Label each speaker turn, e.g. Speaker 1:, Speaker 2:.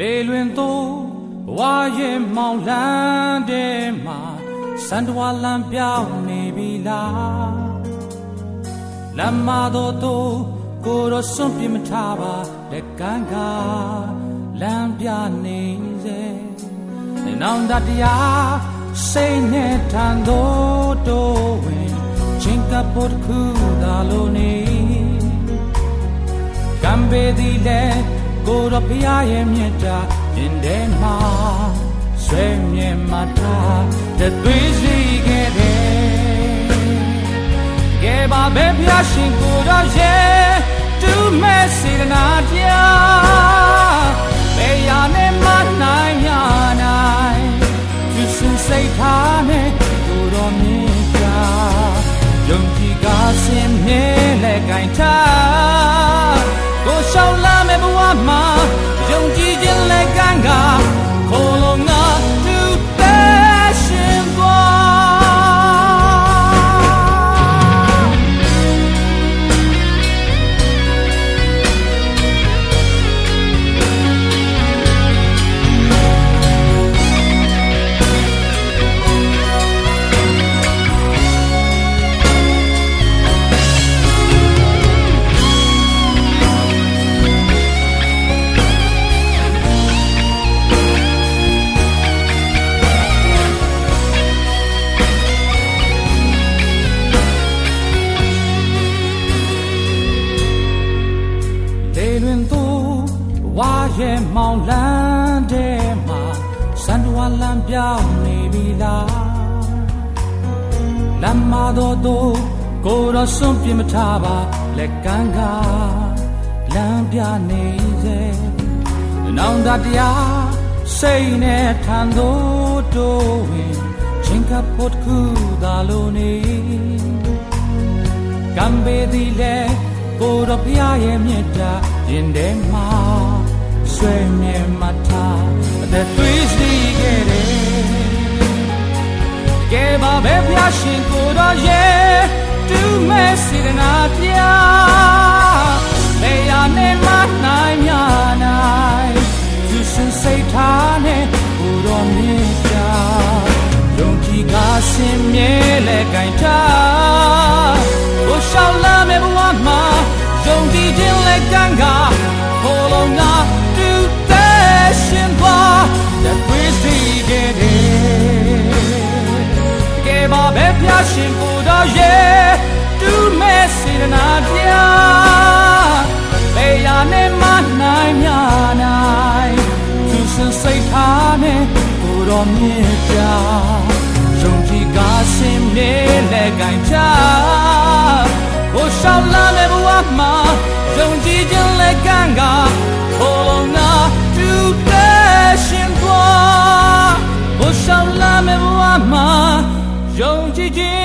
Speaker 1: လေလွင်သောဘဝရဲ့မောင်လန်းတဲ့မှာစံတော်လမ်းပြောင်းနေပြီလားလမ်းမတော်တို့ကိုယ်တော်စွန့်ပြမထားပါလက်ကန်းကလမ်းပြနေစေနောင်တတရားစိတ်နဲ့ထန်တော်တို့ဝင်ချင်းကပ်ဖို့ခုသာလို့နေကံပေသည်လဲ ကိုယ်တော်ဖရာရဲ့မြတ်တာရင်ထဲမှာဆွေမြင်မှထားတဲ့သွေးစီခဲ့တယ်ကဲပါပဲဖရာရှင်ကိုယ်တော်ရဲ့တူမဲ့စေတနာတရားမေယာနဲ့မနိုင်ရနိုင်သူစင်စိတ်ထားနဲ့ကိုယ်တော်မြင်တာယုံကြည်ကားစင်မြဲလဲကြိုင်ထား ရဲ့မောင်လန်းတဲ့မှာစံတော်လမ်းပြောင်းနေပြီလားလမ်းမတော်တို့ကိုယ်တော်စွန့်ပြမထားပါလက်ကန်းကလမ်းပြနေစေနောင်တတရားစိတ်နဲ့ထန်တို့တို့ဝင်ချင်းကပ်ဖို့ခုသာလို့နေကံပေသည်လဲကိုယ်တော်ဖျားရဲ့မြတ်တာရင်ထဲမှာ ဆွေမြဲမထားအသက်သွေးစီခဲ့တယ်ကဲပါပဲဖျားရှင်ကိုယ်တော်ရဲ့တူမဲ့စေတနာပြမေယာနဲ့မနိုင်မြနိုင်သူရှင်စိတ်ထားနဲ့ကိုယ်တော်မြတ်တာယုံကြည်ကားစင်မြဲလဲကြိုင်ထားကိုရှောင်းလာမဲ့ဘဝမှာယုံကြည်ခြင်းလဲကံကခိုးလုံး ရဲ့တူမဲ့စေတနာတရားဘေးရနဲ့မနိုင်မြနိုင်သူစင်စိတ်ထားနဲ့ကိုတော်မြတ်တာယုံကြည်ကားစင်မြဲလဲကြိုင်ချကိုရှောင်းလာတဲ့ဘဝမှာယုံကြည်ခြင်းလဲကံကခိုးလုံးနာတူတဲ့ရှင်သွားကိုရှောင်းလာတဲ့ဘဝမှာယုံကြည်ခြင်းလဲကံက